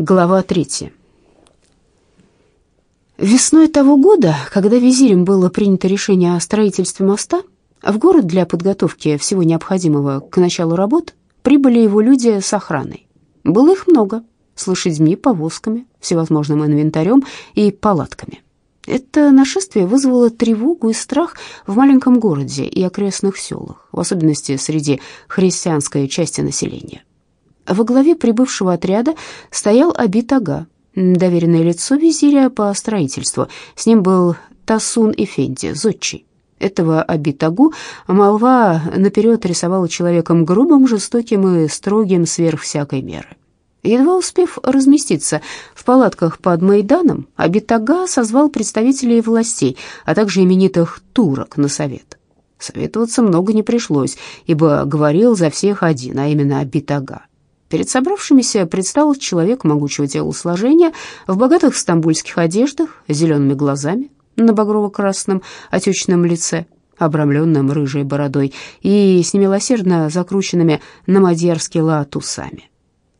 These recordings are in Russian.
Глава третья. Весной того года, когда визирем было принято решение о строительстве моста, в город для подготовки всего необходимого к началу работ прибыли его люди с охраной. Было их много, с лошадьми, повозками, всевозможным инвентарем и палатками. Это нашествие вызвало тревогу и страх в маленьком городе и окрестных селах, в особенности среди христианской части населения. Во главе прибывшего отряда стоял Абит-ага, доверенное лицо визиря по строительству. С ним был Тасун Эфенди, зодчий. Этого Абитагу молва наперед рисовала человеком грубым, жестоким и строгим сверх всякой меры. Едва успев разместиться в палатках под Майданом, Абитага созвал представителей властей, а также именитых турок на совет. Советоваться много не пришлось, ибо говорил за всех один, а именно Абитага. Перед собравшимися предстал человек могучего телосложения в богатых стамбульских одеждах, зелеными глазами, на багрово-красном отечном лице, обрамленном рыжей бородой и с немилосердно закрученными на мадьярский лад усами.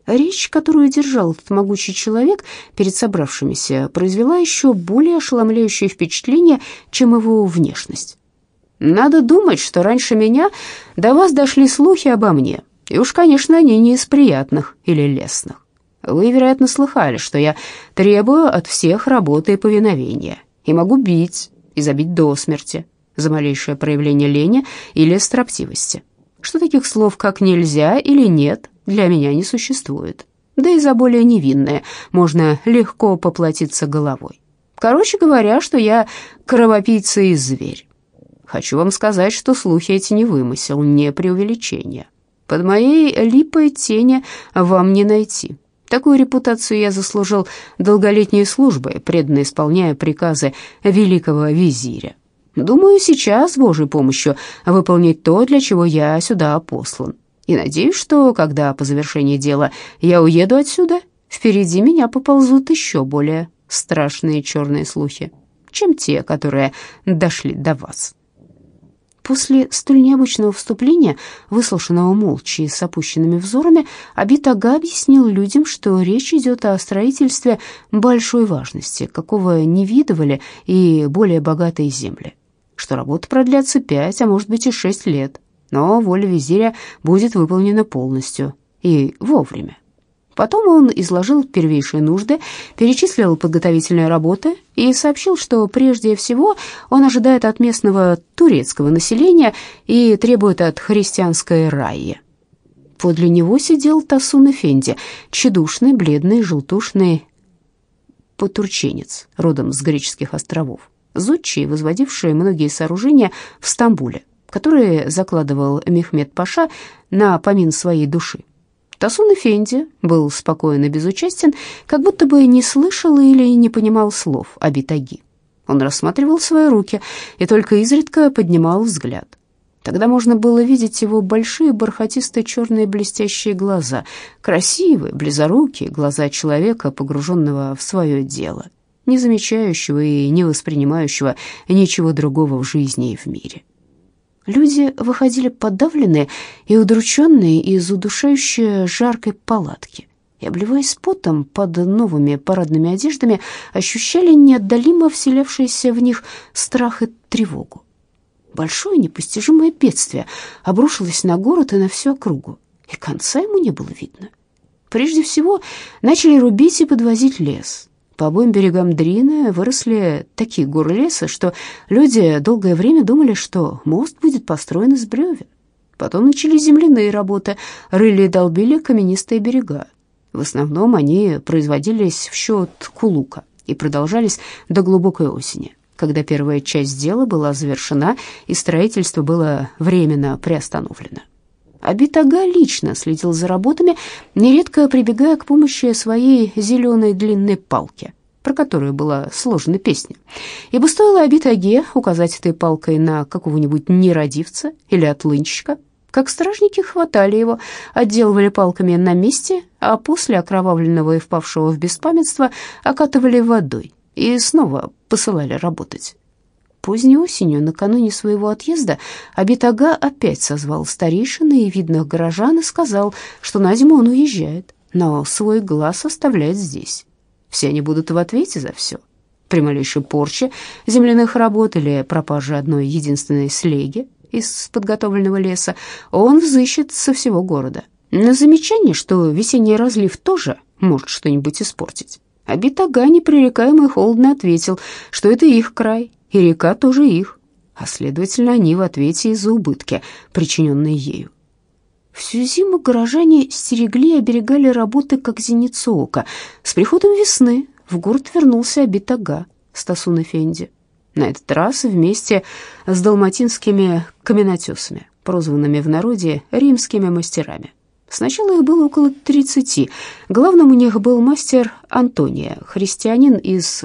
Речь, которую держал этот могучий человек перед собравшимися, произвела еще более ошеломляющее впечатление, чем его внешность. «Надо думать, что раньше меня до вас дошли слухи обо мне», и уж, конечно, они не из приятных или лестных. Вы, вероятно, слыхали, что я требую от всех работы и повиновения, и могу бить и забить до смерти за малейшее проявление лени или строптивости. Что таких слов, как «нельзя» или «нет», для меня не существует. Да и за более невинное можно легко поплатиться головой. Короче говоря, что я кровопийца и зверь. Хочу вам сказать, что слухи эти не вымысел, не преувеличение. Под моей липой тени вам не найти. Такую репутацию я заслужил долголетней службой, преданно исполняя приказы великого визиря. Думаю, сейчас, с Божьей помощью, выполнить то, для чего я сюда послан. И надеюсь, что, когда по завершении дела я уеду отсюда, впереди меня поползут еще более страшные черные слухи, чем те, которые дошли до вас». После столь необычного вступления, выслушанного молча и с опущенными взорами, Абитага объяснил людям, что речь идет о строительстве большой важности, какого не видывали и более богатые земли, что работа продлятся пять, а может быть и шесть лет, но воля визиря будет выполнена полностью и вовремя. Потом он изложил первейшие нужды, перечислил подготовительные работы и сообщил, что прежде всего он ожидает от местного турецкого населения и требует от христианской раи. Подле него сидел Тасун Эфенди, тщедушный, бледный, желтушный потурченец, родом с греческих островов, зодчий, возводивший многие сооружения в Стамбуле, которые закладывал Мехмед Паша на помин своей души. Тасун Эфенди был спокоен и безучастен, как будто бы не слышал или не понимал слов Абитаги. Он рассматривал свои руки и только изредка поднимал взгляд. Тогда можно было видеть его большие бархатистые черные блестящие глаза, красивые, близорукие глаза человека, погруженного в свое дело, не замечающего и не воспринимающего ничего другого в жизни и в мире. Люди выходили подавленные и удрученные из удушающей жаркой палатки и, обливаясь потом под новыми парадными одеждами, ощущали неотдалимо вселявшийся в них страх и тревогу. Большое непостижимое бедствие обрушилось на город и на всю округу, и конца ему не было видно. Прежде всего начали рубить и подвозить лес, по обоим берегам Дрины выросли такие горы леса, что люди долгое время думали, что мост будет построен из бревен. Потом начались земляные работы, рыли и долбили каменистые берега. В основном они производились в счет кулука и продолжались до глубокой осени, когда первая часть дела была завершена и строительство было временно приостановлено. Абитага лично следил за работами, нередко прибегая к помощи своей зеленой длинной палки, про которую была сложена песня. Ибо стоило Абитаге указать этой палкой на какого-нибудь нерадивца или отлынщика, как стражники хватали его, отделывали палками на месте, а после окровавленного и впавшего в беспамятство окатывали водой и снова посылали работать. Поздней осенью, накануне своего отъезда, Абитага опять созвал старейшины и видных горожан и сказал, что на зиму он уезжает, но свой глаз оставляет здесь. Все они будут в ответе за все. При малейшей порче земляных работ или пропаже одной единственной слеги из подготовленного леса он взыщет со всего города. На замечание, что весенний разлив тоже может что-нибудь испортить. А Битага, непререкаемый холодно ответил, что это их край, и река тоже их, а, следовательно, они в ответе из-за убытки, причиненные ею. Всю зиму горожане стерегли и оберегали работы, как зеницу ока. С приходом весны в город вернулся Абитага с Тасун Фенди. На этот раз вместе с далматинскими каменотесами, прозванными в народе римскими мастерами. Сначала их было около тридцати. Главным у них был мастер Антония, христианин из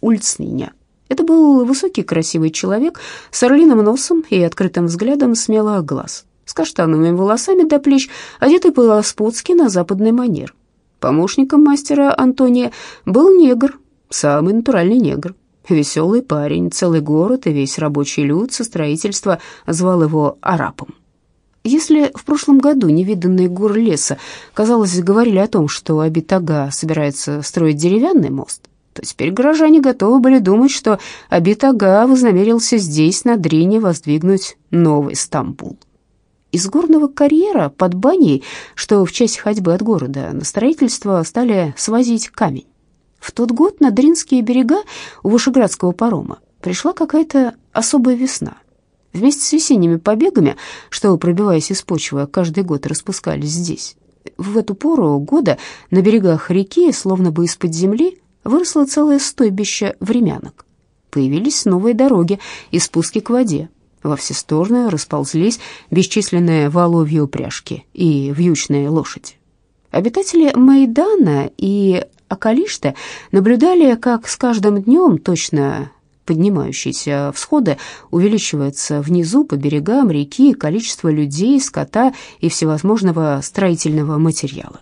Ульцниня. Это был высокий красивый человек с орлиным носом и открытым взглядом смелых глаз, с каштановыми волосами до плеч, одетый по-лоспутски на западный манер. Помощником мастера Антония был негр, самый натуральный негр. Веселый парень, целый город и весь рабочий люд со строительства звал его арапом. Если в прошлом году невиданные горы леса, казалось, говорили о том, что Абитага собирается строить деревянный мост, то теперь горожане готовы были думать, что Абитага вознамерился здесь, на Дрине, воздвигнуть новый Стамбул. Из горного карьера под баней, что в часть ходьбы от города, на строительство стали свозить камень. В тот год на Дринские берега у Вышеградского парома пришла какая-то особая весна. Вместе с весенними побегами, что, пробиваясь из почвы, каждый год распускались здесь. В эту пору года на берегах реки, словно бы из-под земли, выросло целое стойбище времянок. Появились новые дороги и спуски к воде. Во все стороны расползлись бесчисленные воловьи упряжки и вьючные лошади. Обитатели Майдана и Акалишта наблюдали, как с каждым днем точно поднимающиеся всходы увеличивается внизу по берегам реки количество людей, скота и всевозможного строительного материала.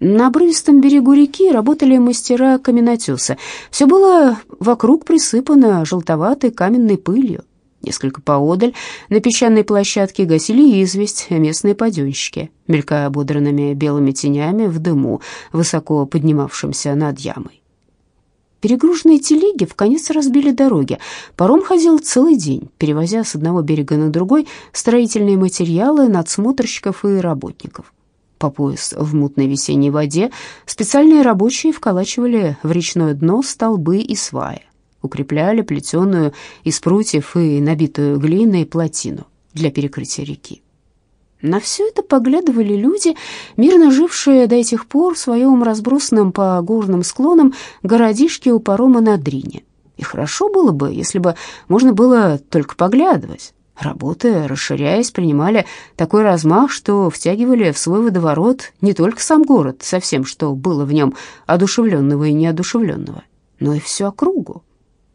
На обрывистом берегу реки работали мастера каменотеса. Все было вокруг присыпано желтоватой каменной пылью. Несколько поодаль на песчаной площадке гасили известь местные паденщики, мелькая ободранными белыми тенями в дыму, высоко поднимавшемся над ямой. Перегруженные телеги в конец разбили дороги. Паром ходил целый день, перевозя с одного берега на другой строительные материалы надсмотрщиков и работников. По пояс в мутной весенней воде специальные рабочие вколачивали в речное дно столбы и сваи укрепляли плетеную из прутьев и набитую глиной плотину для перекрытия реки. На все это поглядывали люди, мирно жившие до этих пор в своем разбросанном по горным склонам городишке у парома на Дрине. И хорошо было бы, если бы можно было только поглядывать. Работы, расширяясь, принимали такой размах, что втягивали в свой водоворот не только сам город со всем, что было в нем одушевленного и неодушевленного, но и всю округу.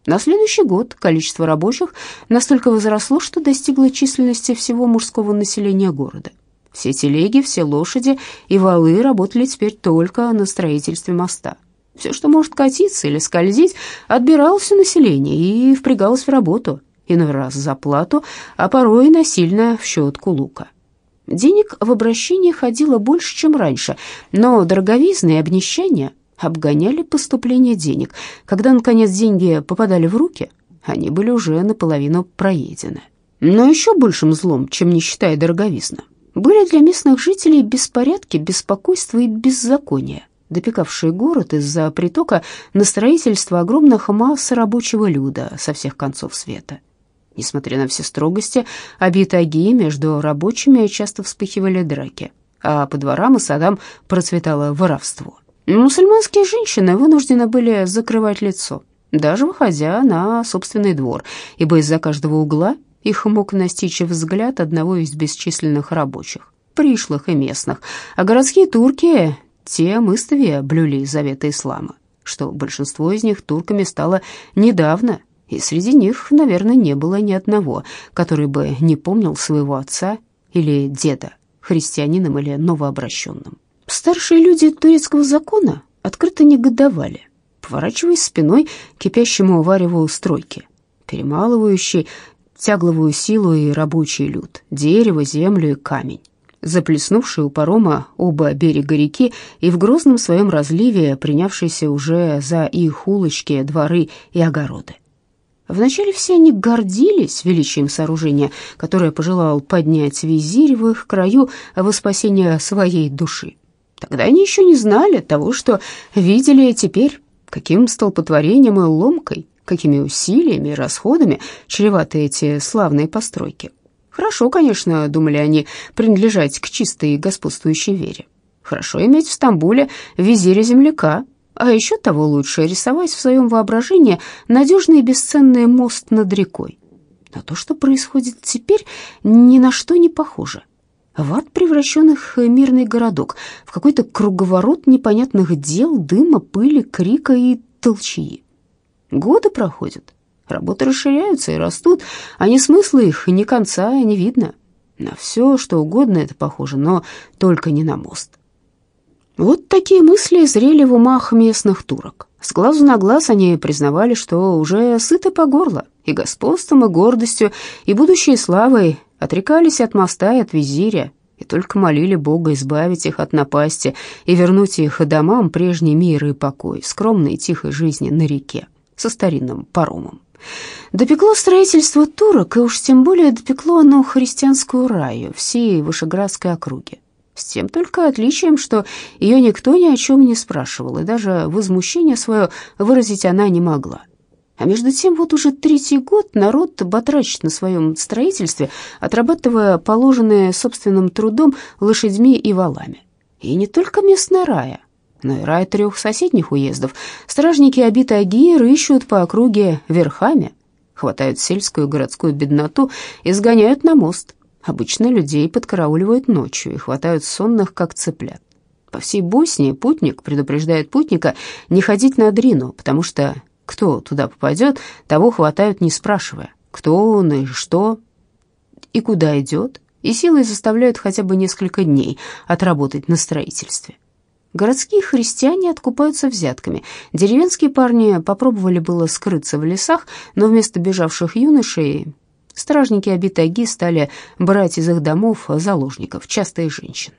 На следующий год количество рабочих настолько возросло, что достигло численности всего мужского населения города. Все телеги, все лошади и валы работали теперь только на строительстве моста. Все, что может катиться или скользить, отбиралось у населения и впрягалось в работу, иной раз за плату, а порой насильно в щетку лука. Денег в обращении ходило больше, чем раньше, но дороговизны и обнищание обгоняли поступление денег. Когда, наконец, деньги попадали в руки, они были уже наполовину проедены. Но еще большим злом, чем нищета и дороговизна, были для местных жителей беспорядки, беспокойство и беззаконие, допекавшие город из-за притока на строительство огромных масс рабочего люда со всех концов света. Несмотря на все строгости, обитаги между рабочими часто вспыхивали драки, а по дворам и садам процветало воровство – Мусульманские женщины вынуждены были закрывать лицо, даже выходя на собственный двор, ибо из-за каждого угла их мог настичь взгляд одного из бесчисленных рабочих, пришлых и местных, а городские турки, те мыстовее блюли заветы ислама, что большинство из них турками стало недавно, и среди них, наверное, не было ни одного, который бы не помнил своего отца или деда, христианином или новообращенным. Старшие люди турецкого закона открыто негодовали, поворачиваясь спиной к кипящему вареву стройки, перемалывающей тягловую силу и рабочий люд, дерево, землю и камень. заплеснувшие у парома оба берега реки и в грозном своем разливе принявшиеся уже за их улочки, дворы и огороды. Вначале все они гордились величием сооружения, которое пожелал поднять визирь в их краю во спасение своей души. Тогда они еще не знали того, что видели теперь, каким столпотворением и ломкой, какими усилиями и расходами чреваты эти славные постройки. Хорошо, конечно, думали они, принадлежать к чистой господствующей вере. Хорошо иметь в Стамбуле визиря земляка, а еще того лучше рисовать в своем воображении надежный и бесценный мост над рекой. Но то, что происходит теперь, ни на что не похоже. В ад превращенных мирный городок, в какой-то круговорот непонятных дел, дыма, пыли, крика и толчии. Годы проходят, работы расширяются и растут, а ни смысла их ни конца не видно. На все, что угодно это похоже, но только не на мост. Вот такие мысли зрели в умах местных турок. С глазу на глаз они признавали, что уже сыты по горло, и господством, и гордостью, и будущей славой отрекались от моста и от визиря, и только молили Бога избавить их от напасти и вернуть их домам прежний мир и покой, скромной и тихой жизни на реке со старинным паромом. Допекло строительство турок, и уж тем более допекло оно христианскую раю всей Вышеградской округе. С тем только отличием, что ее никто ни о чем не спрашивал, и даже возмущение свое выразить она не могла. А между тем вот уже третий год народ батрачит на своем строительстве, отрабатывая положенные собственным трудом лошадьми и валами. И не только местная рая, но и рай трех соседних уездов. Стражники обиты аги рыщут по округе верхами, хватают сельскую и городскую бедноту и сгоняют на мост. Обычно людей подкарауливают ночью и хватают сонных, как цыплят. По всей Боснии путник предупреждает путника не ходить на Дрину, потому что кто туда попадет, того хватают, не спрашивая, кто он и что, и куда идет, и силой заставляют хотя бы несколько дней отработать на строительстве. Городские христиане откупаются взятками. Деревенские парни попробовали было скрыться в лесах, но вместо бежавших юношей стражники Абитаги стали брать из их домов заложников, часто и женщин.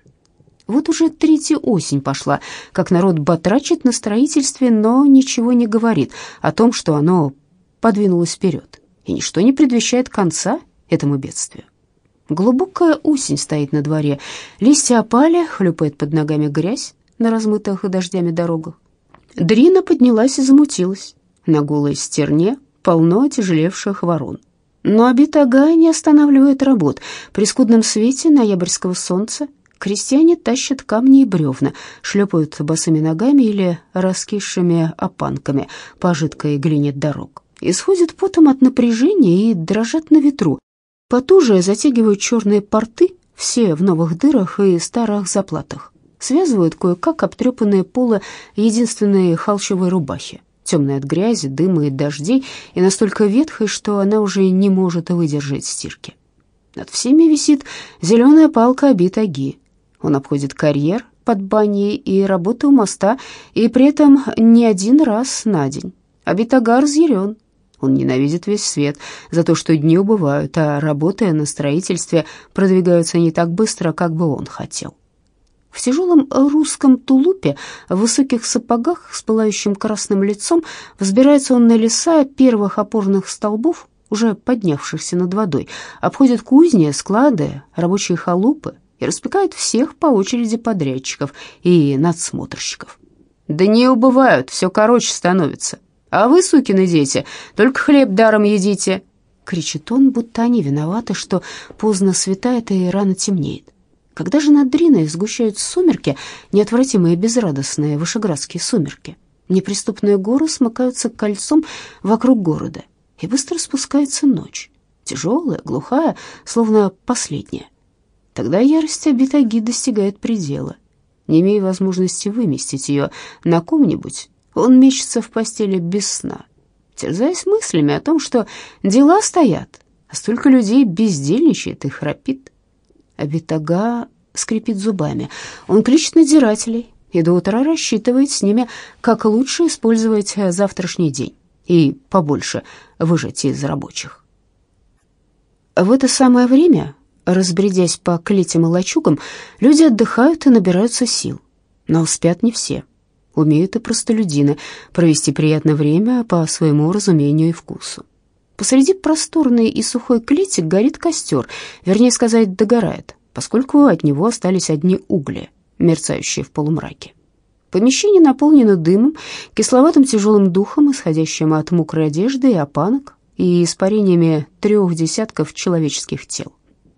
Вот уже третья осень пошла, как народ батрачит на строительстве, но ничего не говорит о том, что оно подвинулось вперед, и ничто не предвещает конца этому бедствию. Глубокая осень стоит на дворе, листья опали, хлюпает под ногами грязь, на размытых дождями дорогах. Дрина поднялась и замутилась. На голой стерне полно отяжелевших ворон. Но Абитагай не останавливает работ. При скудном свете ноябрьского солнца крестьяне тащат камни и бревна, шлепают босыми ногами или раскисшими опанками по жидкой глине дорог. Исходят потом от напряжения и дрожат на ветру. Потуже затягивают черные порты, все в новых дырах и старых заплатах связывают кое-как обтрепанные полы единственной холщовой рубахи, темной от грязи, дыма и дождей, и настолько ветхой, что она уже не может выдержать стирки. Над всеми висит зеленая палка Абитаги. Он обходит карьер под баней и работы у моста, и при этом не один раз на день. Абитага разъярен. Он ненавидит весь свет за то, что дни убывают, а работы на строительстве продвигаются не так быстро, как бы он хотел. В тяжелом русском тулупе, в высоких сапогах с пылающим красным лицом взбирается он на леса первых опорных столбов, уже поднявшихся над водой, обходит кузни, склады, рабочие халупы и распекает всех по очереди подрядчиков и надсмотрщиков. «Да не убывают, все короче становится. А вы, сукины дети, только хлеб даром едите!» Кричит он, будто они виноваты, что поздно светает и рано темнеет. Когда же над Дриной сгущаются сумерки, неотвратимые безрадостные вышеградские сумерки, неприступные горы смыкаются кольцом вокруг города, и быстро спускается ночь, тяжелая, глухая, словно последняя. Тогда ярость Абитаги достигает предела. Не имея возможности выместить ее на ком-нибудь, он мечется в постели без сна, терзаясь мыслями о том, что дела стоят, а столько людей бездельничает и храпит. Абитага скрипит зубами. Он кличет надзирателей и до утра рассчитывает с ними, как лучше использовать завтрашний день и побольше выжать из рабочих. В это самое время разбредясь по клетям и лачугам, люди отдыхают и набираются сил. Но спят не все. Умеют и простолюдины провести приятное время по своему разумению и вкусу. Посреди просторной и сухой клети горит костер, вернее сказать, догорает, поскольку от него остались одни угли, мерцающие в полумраке. Помещение наполнено дымом, кисловатым тяжелым духом, исходящим от мокрой одежды и опанок, и испарениями трех десятков человеческих тел.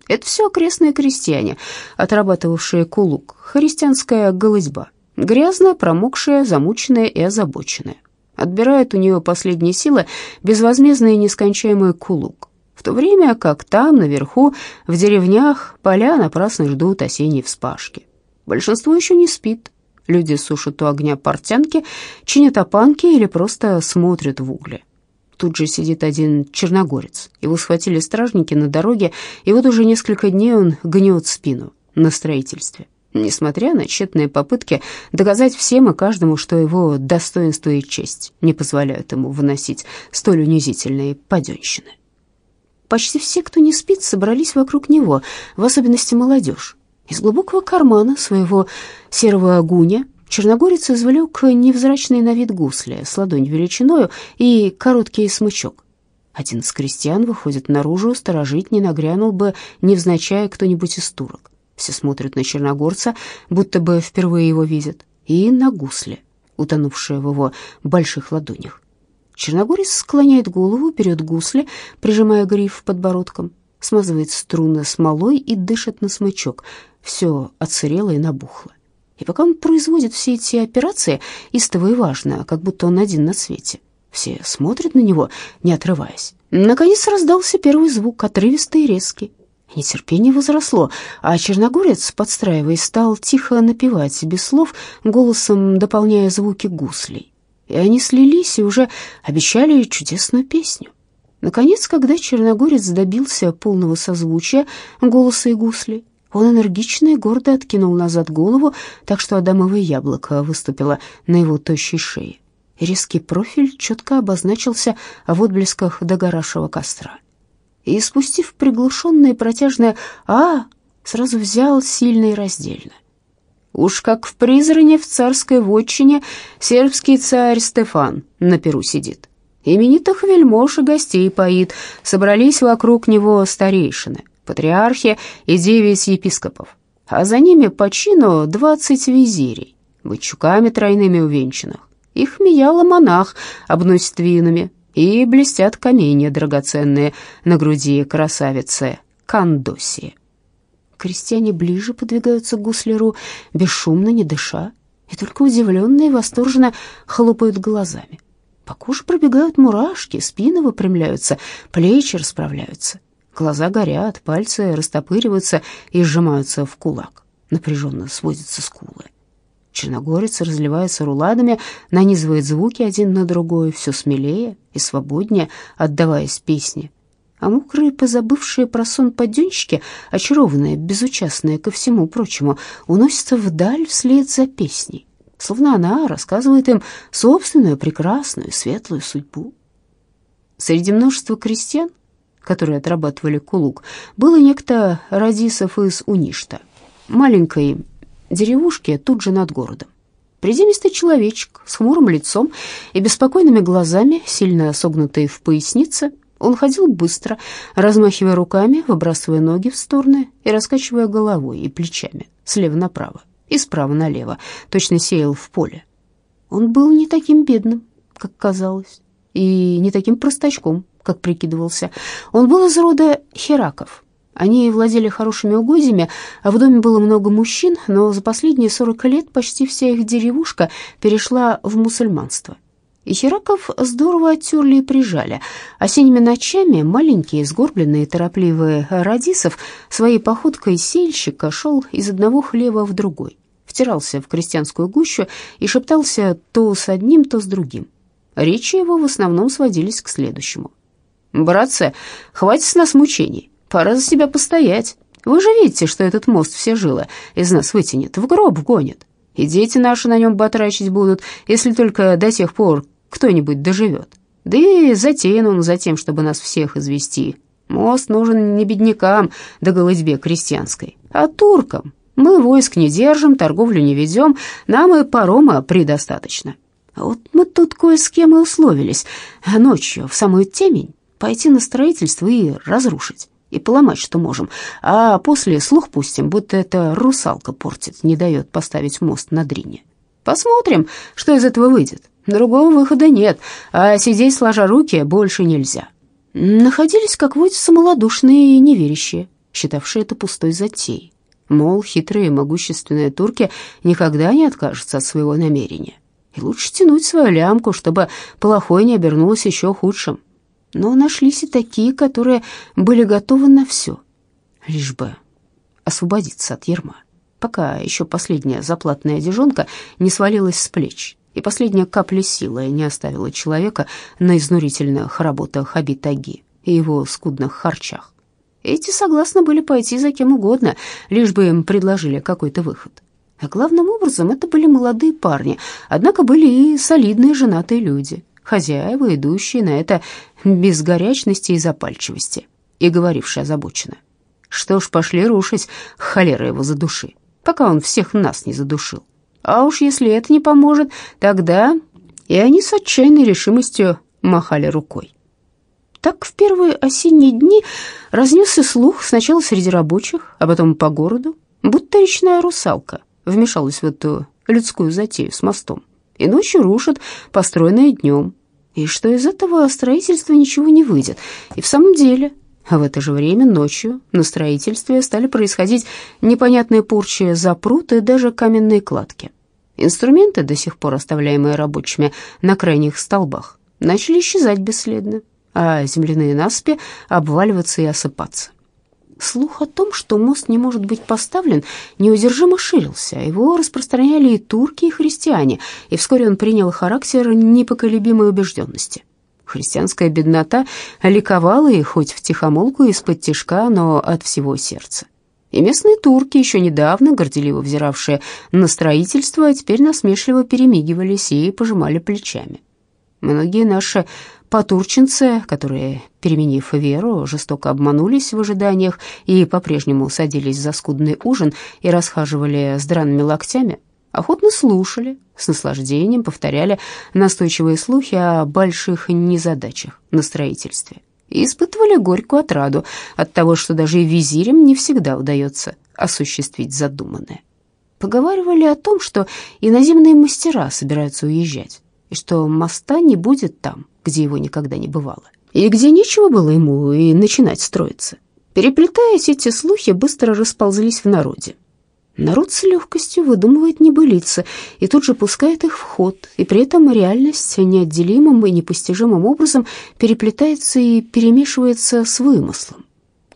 Это все окрестные крестьяне, отрабатывавшие кулук, христианская голызьба, грязная, промокшая, замученная и озабоченная. Отбирает у нее последние силы безвозмездный и нескончаемый кулук, в то время как там, наверху, в деревнях, поля напрасно ждут осенней вспашки. Большинство еще не спит. Люди сушат у огня портянки, чинят опанки или просто смотрят в угли. Тут же сидит один черногорец. Его схватили стражники на дороге, и вот уже несколько дней он гнет спину на строительстве. Несмотря на тщетные попытки доказать всем и каждому, что его достоинство и честь не позволяют ему выносить столь унизительные паденщины. Почти все, кто не спит, собрались вокруг него, в особенности молодежь. Из глубокого кармана своего серого огуня Черногорец извлек невзрачный на вид гусли с ладонь величиною и короткий смычок. Один из крестьян выходит наружу, сторожить не нагрянул бы, невзначай кто-нибудь из турок. Все смотрят на черногорца, будто бы впервые его видят, и на гусли, утонувшие в его больших ладонях. Черногорец склоняет голову, берет гусли, прижимая гриф подбородком, смазывает струны смолой и дышит на смычок. Все отсырело и набухло. И пока он производит все эти операции, истово и важно, как будто он один на свете. Все смотрят на него, не отрываясь. Наконец раздался первый звук, отрывистый и резкий. Нетерпение возросло, а черногорец, подстраиваясь, стал тихо напевать, без слов, голосом дополняя звуки гуслей. И они слились и уже обещали чудесную песню. Наконец, когда черногорец добился полного созвучия голоса и гуслей, он энергично и гордо откинул назад голову, так что адамовое яблоко выступило на его тощей шее. Резкий профиль четко обозначился в отблесках догоравшего костра. И, спустив приглушенное протяжное «А!», сразу взял сильно и раздельно. Уж как в Призране в царской вотчине сербский царь Стефан на перу сидит. Именитых вельмож и гостей поит, собрались вокруг него старейшины патриархи и девять епископов, а за ними по чину двадцать визирей, бычуками тройными увенчанных. Их мияла монах, обносит винами, и блестят каменья драгоценные на груди красавицы Кандосии. Крестьяне ближе подвигаются к гусляру, бесшумно, не дыша, и только удивленные восторженно хлопают глазами. По коже пробегают мурашки, спины выпрямляются, плечи расправляются. Глаза горят, пальцы растопыриваются и сжимаются в кулак. Напряженно сводятся скулы. Черногорец разливается руладами, нанизывает звуки один на другой, все смелее и свободнее, отдаваясь песне. А мокрые, позабывшие про сон подденщики, очарованные, безучастные ко всему прочему, уносятся вдаль вслед за песней, словно она рассказывает им собственную прекрасную, светлую судьбу. Среди множества крестьян которые отрабатывали кулук, было некто Радисов из Уништа, маленькой деревушки тут же над городом. Приземистый человечек с хмурым лицом и беспокойными глазами, сильно согнутый в пояснице, он ходил быстро, размахивая руками, выбрасывая ноги в стороны и раскачивая головой и плечами слева направо и справа налево, точно сеял в поле. Он был не таким бедным, как казалось, и не таким простачком, как прикидывался. Он был из рода хераков. Они владели хорошими угодьями, а в доме было много мужчин, но за последние 40 лет почти вся их деревушка перешла в мусульманство. И хераков здорово оттерли и прижали. Осенними ночами маленький, сгорбленный и торопливый Радисов своей походкой сельщика шел из одного хлева в другой, втирался в крестьянскую гущу и шептался то с одним, то с другим. Речи его в основном сводились к следующему — «Братцы, хватит с нас мучений, пора за себя постоять. Вы же видите, что этот мост все жилы из нас вытянет, в гроб гонит. И дети наши на нем батрачить будут, если только до тех пор кто-нибудь доживет. Да и затеян он за тем, чтобы нас всех извести Мост нужен не беднякам да голодьбе крестьянской, а туркам. Мы войск не держим, торговлю не ведем, нам и парома предостаточно. А вот мы тут кое с кем и условились ночью в самую темень пойти на строительство и разрушить, и поломать, что можем, а после слух пустим, будто это русалка портит, не дает поставить мост на Дрине. Посмотрим, что из этого выйдет. Другого выхода нет, а сидеть сложа руки больше нельзя. Находились, как водится, малодушные и неверящие, считавшие это пустой затеей. Мол, хитрые могущественные турки никогда не откажутся от своего намерения. И лучше тянуть свою лямку, чтобы плохое не обернулось еще худшим. Но нашлись и такие, которые были готовы на все, лишь бы освободиться от ерма, пока еще последняя заплатная одежонка не свалилась с плеч, и последняя капля силы не оставила человека на изнурительных работах Абитаги и его скудных харчах. Эти согласны были пойти за кем угодно, лишь бы им предложили какой-то выход. А главным образом это были молодые парни, однако были и солидные женатые люди, хозяева, идущие на это без горячности и запальчивости, и говорившие озабоченно. Что ж, пошли рушить, холера его задуши, пока он всех нас не задушил. А уж если это не поможет, тогда... И они с отчаянной решимостью махали рукой. Так в первые осенние дни разнесся слух сначала среди рабочих, а потом по городу, будто речная русалка вмешалась в эту людскую затею с мостом. И ночью рушат построенное днем. И что из этого строительства ничего не выйдет. И в самом деле, а в это же время ночью на строительстве стали происходить непонятные порчи запрут и даже каменные кладки. Инструменты, до сих пор оставляемые рабочими на крайних столбах, начали исчезать бесследно а земляные насыпи обваливаться и осыпаться. Слух о том, что мост не может быть поставлен, неудержимо ширился. Его распространяли и турки, и христиане, и вскоре он принял характер непоколебимой убежденности. Христианская беднота ликовала и хоть в тихомолку из-под тишка, но от всего сердца. И местные турки, еще недавно горделиво взиравшие на строительство, теперь насмешливо перемигивались и пожимали плечами. Многие наши Потурченцы, которые, переменив веру, жестоко обманулись в ожиданиях и по-прежнему садились за скудный ужин и расхаживали с драными локтями, охотно слушали, с наслаждением повторяли настойчивые слухи о больших незадачах на строительстве и испытывали горькую отраду от того, что даже и визирям не всегда удается осуществить задуманное. Поговаривали о том, что иноземные мастера собираются уезжать, и что моста не будет там, где его никогда не бывало, и где нечего было ему и начинать строиться. Переплетаясь, эти слухи быстро расползлись в народе. Народ с легкостью выдумывает небылицы и тут же пускает их в ход, и при этом реальность неотделимым и непостижимым образом переплетается и перемешивается с вымыслом.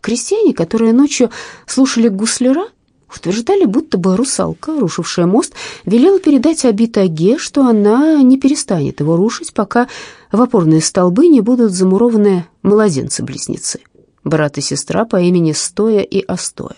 Крестьяне, которые ночью слушали гусляра, утверждали, будто бы русалка, рушившая мост, велела передать Абитаге, что она не перестанет его рушить, пока в опорные столбы не будут замурованы младенцы-близнецы, брат и сестра по имени Стоя и Остоя.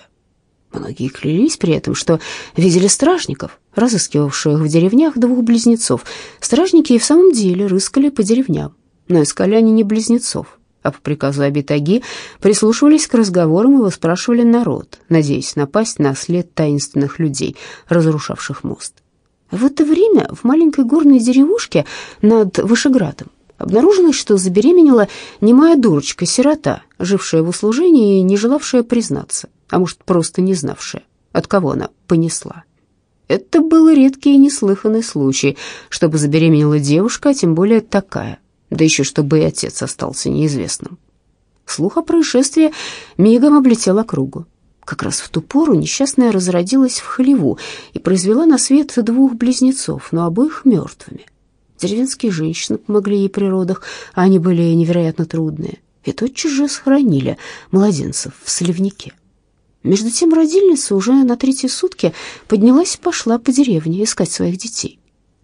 Многие клялись при этом, что видели стражников, разыскивавших в деревнях двух близнецов. Стражники и в самом деле рыскали по деревням, но искали они не близнецов, а по приказу Абитаги прислушивались к разговорам и выспрашивали народ, надеясь напасть на след таинственных людей, разрушавших мост. В это время в маленькой горной деревушке над Вышеградом обнаружилось, что забеременела немая дурочка-сирота, жившая в услужении и не желавшая признаться, а может, просто не знавшая, от кого она понесла. Это был редкий и неслыханный случай, чтобы забеременела девушка, а тем более такая – да еще чтобы и отец остался неизвестным. Слух о происшествии мигом облетел округу. Как раз в ту пору несчастная разродилась в хлеву и произвела на свет двух близнецов, но обоих мертвыми. Деревенские женщины помогли ей при родах, а они были невероятно трудные, и тотчас же сохранили младенцев в сливнике. Между тем родильница уже на третьи сутки поднялась и пошла по деревне искать своих детей.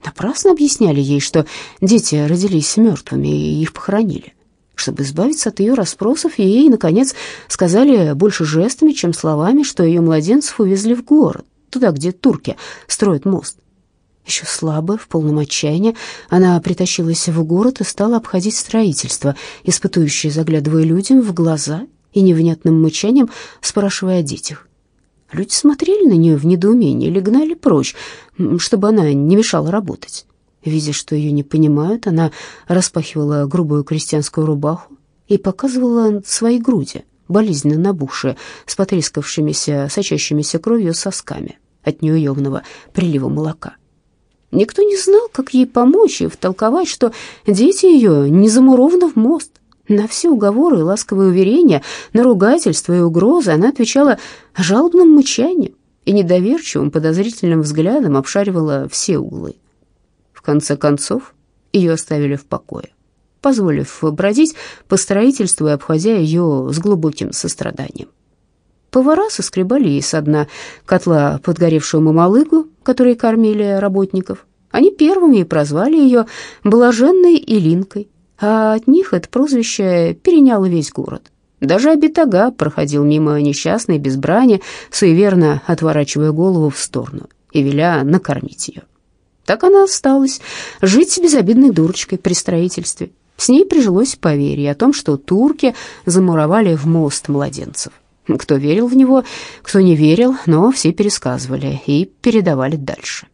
Напрасно объясняли ей, что дети родились мертвыми и их похоронили. Чтобы избавиться от ее расспросов, ей, наконец, сказали больше жестами, чем словами, что ее младенцев увезли в город, туда, где турки строят мост. Еще слабая, в полном отчаянии, она притащилась в город и стала обходить строительство, испытующие, заглядывая людям в глаза и невнятным мычанием, спрашивая о детях. Люди смотрели на нее в недоумении или гнали прочь, чтобы она не мешала работать. Видя, что ее не понимают, она распахивала грубую крестьянскую рубаху и показывала свои груди, болезненно набухшие, с потрескавшимися, сочащимися кровью сосками от неуемного прилива молока. Никто не знал, как ей помочь и втолковать, что дети ее не замурованы в мост. На все уговоры и ласковые уверения, на ругательства и угрозы она отвечала жалобным мычанием и недоверчивым подозрительным взглядом обшаривала все углы. В конце концов, ее оставили в покое, позволив бродить по строительству и обходя ее с глубоким состраданием. Повара соскребали ей со дна котла подгоревшую мамалыгу, которые кормили работников. Они первыми и прозвали ее «блаженной Илинкой», а от них это прозвище переняло весь город. Даже Абитага проходил мимо несчастной без брани, суеверно отворачивая голову в сторону и веля накормить ее. Так она осталась жить безобидной дурочкой при строительстве. С ней прижилось поверье о том, что турки замуровали в мост младенцев. Кто верил в него, кто не верил, но все пересказывали и передавали дальше.